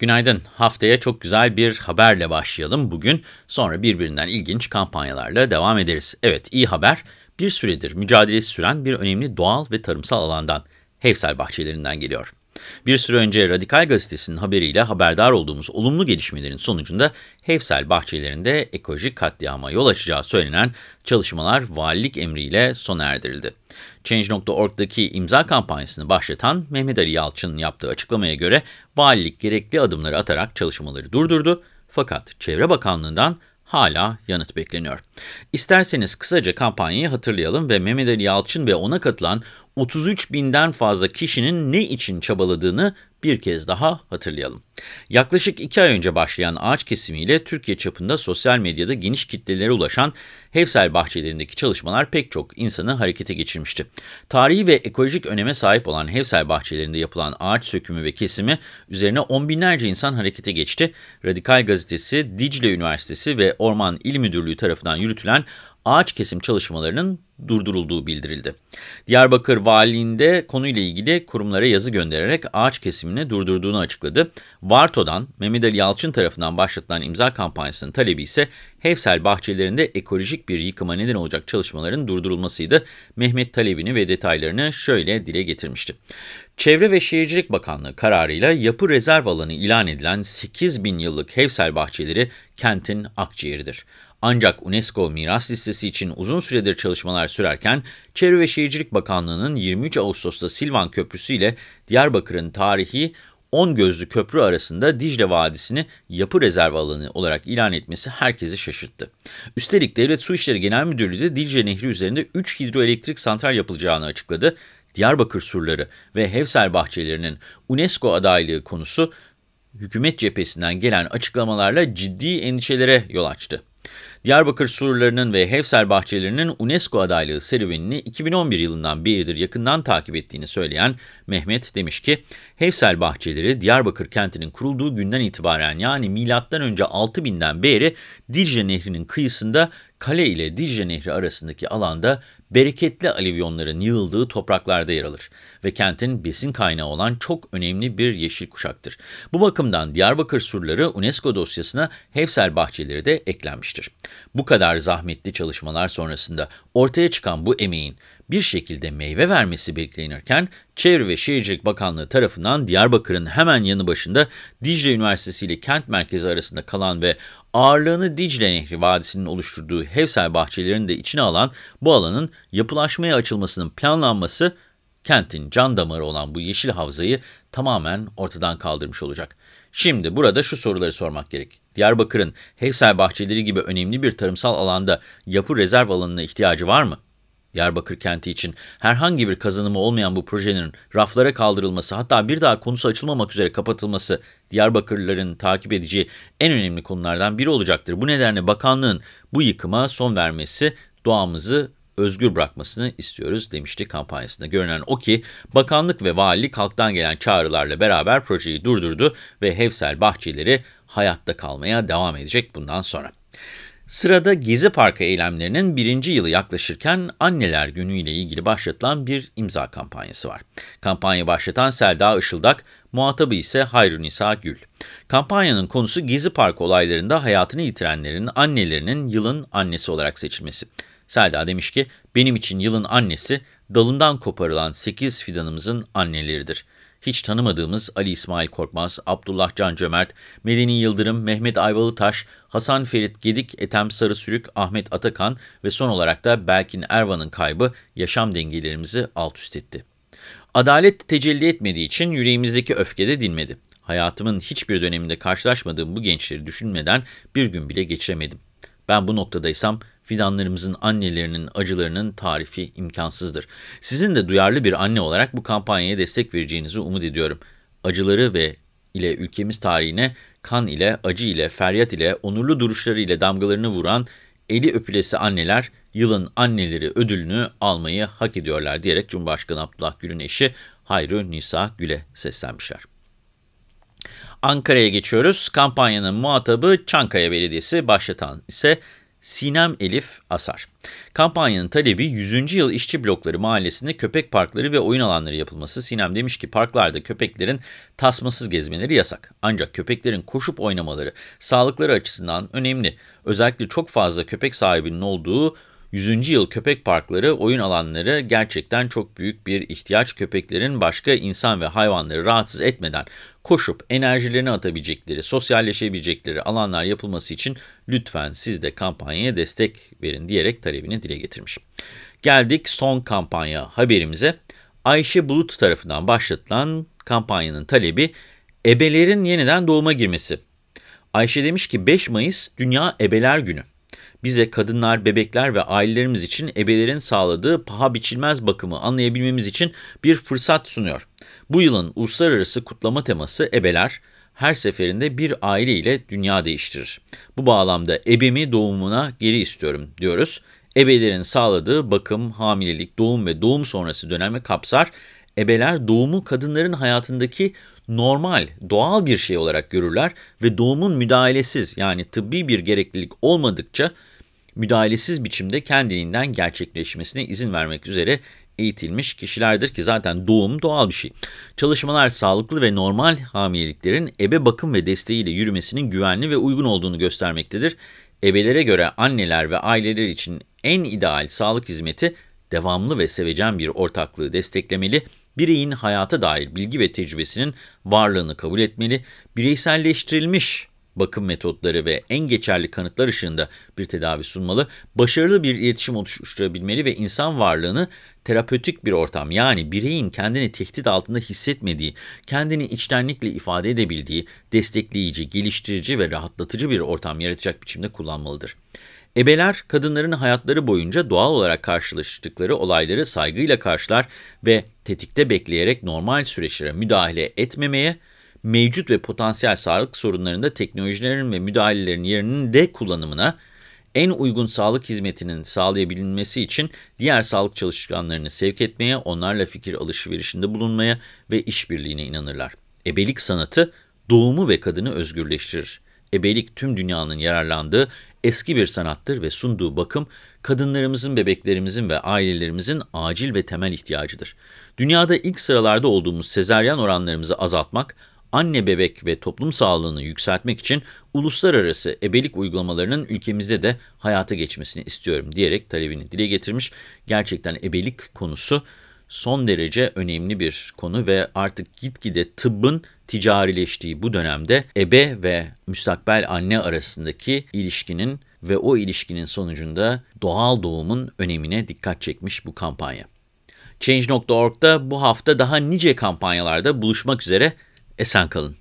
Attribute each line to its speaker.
Speaker 1: Günaydın. Haftaya çok güzel bir haberle başlayalım bugün. Sonra birbirinden ilginç kampanyalarla devam ederiz. Evet, iyi haber. Bir süredir mücadelesi süren bir önemli doğal ve tarımsal alandan, Hevsel bahçelerinden geliyor. Bir süre önce Radikal Gazetesi'nin haberiyle haberdar olduğumuz olumlu gelişmelerin sonucunda Hevsel bahçelerinde ekolojik katliama yol açacağı söylenen çalışmalar valilik emriyle sona erdirildi. Change.org'daki imza kampanyasını başlatan Mehmet Ali Yalçın'ın yaptığı açıklamaya göre valilik gerekli adımları atarak çalışmaları durdurdu fakat Çevre Bakanlığı'ndan hala yanıt bekleniyor. İsterseniz kısaca kampanyayı hatırlayalım ve Mehmet Ali Yalçın ve ona katılan 33 binden fazla kişinin ne için çabaladığını bir kez daha hatırlayalım. Yaklaşık iki ay önce başlayan ağaç kesimiyle Türkiye çapında sosyal medyada geniş kitlelere ulaşan Hevsel bahçelerindeki çalışmalar pek çok insanı harekete geçirmişti. Tarihi ve ekolojik öneme sahip olan Hevsel bahçelerinde yapılan ağaç sökümü ve kesimi üzerine on binlerce insan harekete geçti. Radikal Gazetesi, Dicle Üniversitesi ve Orman İl Müdürlüğü tarafından yürütülen ağaç kesim çalışmalarının durdurulduğu bildirildi. Diyarbakır Valiliğinde konuyla ilgili kurumlara yazı göndererek ağaç kesimini durdurduğunu açıkladı. Varto'dan Mehmet Ali Yalçın tarafından başlatılan imza kampanyasının talebi ise Hevsel bahçelerinde ekolojik bir yıkıma neden olacak çalışmaların durdurulmasıydı. Mehmet talebini ve detaylarını şöyle dile getirmişti. Çevre ve Şehircilik Bakanlığı kararıyla yapı rezerv alanı ilan edilen 8 bin yıllık Hevsel bahçeleri kentin akciğeridir. Ancak UNESCO miras listesi için uzun süredir çalışmalar sürerken Çevre ve Şehircilik Bakanlığı'nın 23 Ağustos'ta Silvan Köprüsü ile Diyarbakır'ın tarihi 10 gözlü köprü arasında Dicle Vadisi'ni yapı rezerv alanı olarak ilan etmesi herkesi şaşırttı. Üstelik Devlet Su İşleri Genel Müdürlüğü de Dicle Nehri üzerinde 3 hidroelektrik santral yapılacağını açıkladı. Diyarbakır surları ve Hevsel bahçelerinin UNESCO adaylığı konusu hükümet cephesinden gelen açıklamalarla ciddi endişelere yol açtı. Diyarbakır surlarının ve Hevsel bahçelerinin UNESCO adaylığı serüvenini 2011 yılından beridir yakından takip ettiğini söyleyen Mehmet demiş ki, Hevsel bahçeleri Diyarbakır kentinin kurulduğu günden itibaren yani M.Ö. 6000'den beri Dicle Nehri'nin kıyısında kale ile Dicle Nehri arasındaki alanda bereketli alivyonların yığıldığı topraklarda yer alır ve kentin besin kaynağı olan çok önemli bir yeşil kuşaktır. Bu bakımdan Diyarbakır surları UNESCO dosyasına Hevsel bahçeleri de eklenmiştir. Bu kadar zahmetli çalışmalar sonrasında ortaya çıkan bu emeğin bir şekilde meyve vermesi beklenirken, Çevre ve Şehircilik Bakanlığı tarafından Diyarbakır'ın hemen yanı başında Dicle Üniversitesi ile kent merkezi arasında kalan ve ağırlığını Dicle Nehri Vadisi'nin oluşturduğu Hevsel bahçelerini de içine alan bu alanın yapılaşmaya açılmasının planlanması, kentin can damarı olan bu yeşil havzayı tamamen ortadan kaldırmış olacak. Şimdi burada şu soruları sormak gerek. Diyarbakır'ın Hevsel bahçeleri gibi önemli bir tarımsal alanda yapı rezerv alanına ihtiyacı var mı? Diyarbakır kenti için herhangi bir kazanımı olmayan bu projenin raflara kaldırılması hatta bir daha konusu açılmamak üzere kapatılması Diyarbakırlıların takip edeceği en önemli konulardan biri olacaktır. Bu nedenle bakanlığın bu yıkıma son vermesi doğamızı özgür bırakmasını istiyoruz demişti kampanyasında. Görünen o ki bakanlık ve valilik halktan gelen çağrılarla beraber projeyi durdurdu ve Hevsel bahçeleri hayatta kalmaya devam edecek bundan sonra. Sırada Gezi Parkı eylemlerinin birinci yılı yaklaşırken Anneler Günü ile ilgili başlatılan bir imza kampanyası var. Kampanya başlatan Selda Işıldak, muhatabı ise Hayrun Nisa Gül. Kampanyanın konusu Gezi Parkı olaylarında hayatını yitirenlerin annelerinin yılın annesi olarak seçilmesi. Selda demiş ki, benim için yılın annesi dalından koparılan 8 fidanımızın anneleridir hiç tanımadığımız Ali İsmail Korkmaz, Abdullah Can Cömert, Medeni Yıldırım, Mehmet Ayvalıtaş, Hasan Ferit Gedik, Ethem Sarısürük, Ahmet Atakan ve son olarak da Belkin Ervan'ın kaybı yaşam dengelerimizi alt üst etti. Adalet tecelli etmediği için yüreğimizdeki öfke de dinmedi. Hayatımın hiçbir döneminde karşılaşmadığım bu gençleri düşünmeden bir gün bile geçiremedim. Ben bu noktadaysam fidanlarımızın annelerinin acılarının tarifi imkansızdır. Sizin de duyarlı bir anne olarak bu kampanyaya destek vereceğinizi umut ediyorum. Acıları ve ile ülkemiz tarihine kan ile, acı ile, feryat ile, onurlu duruşları ile damgalarını vuran eli öpülesi anneler yılın anneleri ödülünü almayı hak ediyorlar diyerek Cumhurbaşkanı Abdullah Gül'ün eşi Hayru Nisa Gül'e seslenmişler. Ankara'ya geçiyoruz. Kampanyanın muhatabı Çankaya Belediyesi, başlatan ise Sinem Elif Asar. Kampanyanın talebi 100. Yıl İşçi Blokları Mahallesi'nde köpek parkları ve oyun alanları yapılması. Sinem demiş ki parklarda köpeklerin tasmasız gezmeleri yasak. Ancak köpeklerin koşup oynamaları sağlıkları açısından önemli. Özellikle çok fazla köpek sahibinin olduğu 100. yıl köpek parkları, oyun alanları gerçekten çok büyük bir ihtiyaç. Köpeklerin başka insan ve hayvanları rahatsız etmeden koşup enerjilerini atabilecekleri, sosyalleşebilecekleri alanlar yapılması için lütfen siz de kampanyaya destek verin diyerek talebini dile getirmiş. Geldik son kampanya haberimize. Ayşe Bulut tarafından başlatılan kampanyanın talebi ebelerin yeniden doğuma girmesi. Ayşe demiş ki 5 Mayıs Dünya Ebeler Günü bize kadınlar, bebekler ve ailelerimiz için ebelerin sağladığı paha biçilmez bakımı anlayabilmemiz için bir fırsat sunuyor. Bu yılın uluslararası kutlama teması ebeler, her seferinde bir aile ile dünya değiştirir. Bu bağlamda ebemi doğumuna geri istiyorum diyoruz. Ebelerin sağladığı bakım, hamilelik, doğum ve doğum sonrası dönemi kapsar. Ebeler doğumu kadınların hayatındaki normal, doğal bir şey olarak görürler ve doğumun müdahalesiz yani tıbbi bir gereklilik olmadıkça müdahalesiz biçimde kendiliğinden gerçekleşmesine izin vermek üzere eğitilmiş kişilerdir ki zaten doğum doğal bir şey. Çalışmalar sağlıklı ve normal hamileliklerin ebe bakım ve desteğiyle yürümesinin güvenli ve uygun olduğunu göstermektedir. Ebelere göre anneler ve aileler için en ideal sağlık hizmeti devamlı ve sevecen bir ortaklığı desteklemeli, bireyin hayata dair bilgi ve tecrübesinin varlığını kabul etmeli, bireyselleştirilmiş bakım metotları ve en geçerli kanıtlar ışığında bir tedavi sunmalı, başarılı bir iletişim oluşturabilmeli ve insan varlığını terapötik bir ortam yani bireyin kendini tehdit altında hissetmediği, kendini içtenlikle ifade edebildiği, destekleyici, geliştirici ve rahatlatıcı bir ortam yaratacak biçimde kullanmalıdır. Ebeler, kadınların hayatları boyunca doğal olarak karşılaştıkları olayları saygıyla karşılar ve tetikte bekleyerek normal süreçlere müdahale etmemeye, mevcut ve potansiyel sağlık sorunlarında teknolojilerin ve müdahalelerin yerinin de kullanımına, en uygun sağlık hizmetinin sağlayabilmesi için diğer sağlık çalışanlarını sevk etmeye, onlarla fikir alışverişinde bulunmaya ve işbirliğine inanırlar. Ebelik sanatı doğumu ve kadını özgürleştirir. Ebelik tüm dünyanın yararlandığı eski bir sanattır ve sunduğu bakım kadınlarımızın, bebeklerimizin ve ailelerimizin acil ve temel ihtiyacıdır. Dünyada ilk sıralarda olduğumuz sezaryen oranlarımızı azaltmak, anne bebek ve toplum sağlığını yükseltmek için uluslararası ebelik uygulamalarının ülkemizde de hayata geçmesini istiyorum diyerek talebini dile getirmiş. Gerçekten ebelik konusu son derece önemli bir konu ve artık gitgide tıbbın ticarileştiği bu dönemde ebe ve müstakbel anne arasındaki ilişkinin ve o ilişkinin sonucunda doğal doğumun önemine dikkat çekmiş bu kampanya. Change.org'da bu hafta daha nice kampanyalarda buluşmak üzere esen kalın.